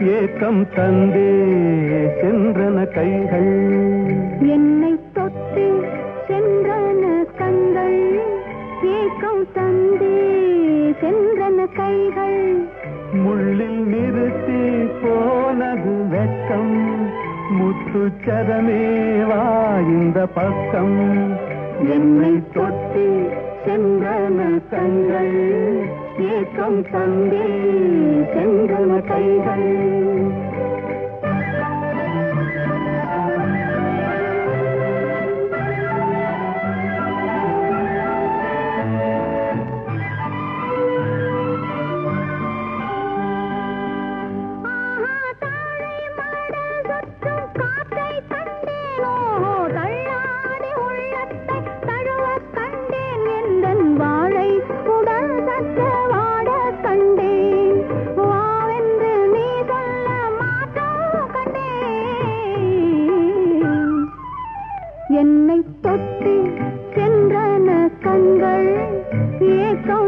ஏக்கம் தந்தே சென்றன கைகள். என்னை தொட்டு சென்றன கண்கள் ஏக்கம் தந்தே சென்றன கைகள். முள்ளில் நிறுத்தி போனது வெட்கம் முத்துச்சரமே வா இந்த பக்கம். என்னை தொட்டு சென்றன கண்கள் ஏக்கம் தந்தே சென்றன கைகள்.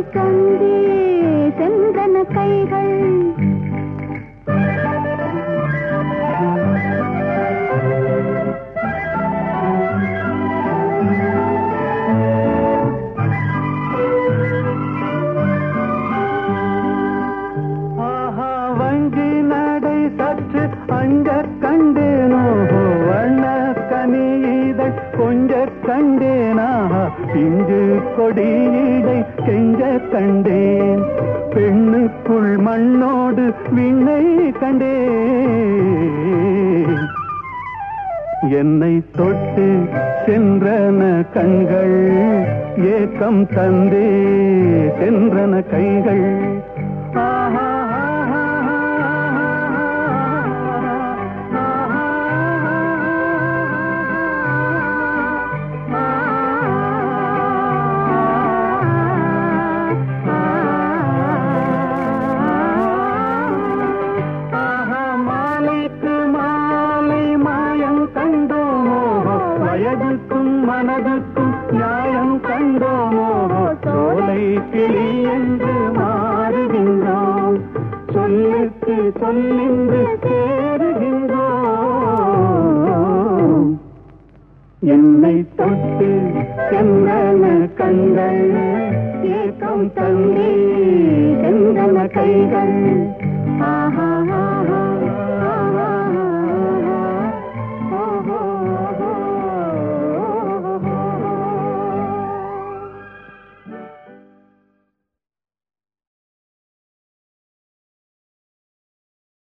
ஏக்கம் தந்தே சென்றன கைகள் கொஞ்ச கண்டேனா? இங்கு கொடியிடை கெஞ்ச கண்டேன். பெண்ணுக்குள் மண்ணோடு விண்ணை கண்டேன். என்னை தொட்டு சென்றன கண்கள் ஏக்கம் தந்தே சென்றன கைகள். அழகுக்கும் மனதுக்கும் நியாயம் கண்டோமோ? சோலை கிளி என்று மாறுகின்றோம் சொல்லுக்கு சொல்லின்று சேருகின்றோம் என்னை தொட்டு சென்றன கண்கள் ஏக்கம் தந்தே சென்றன கைகள்.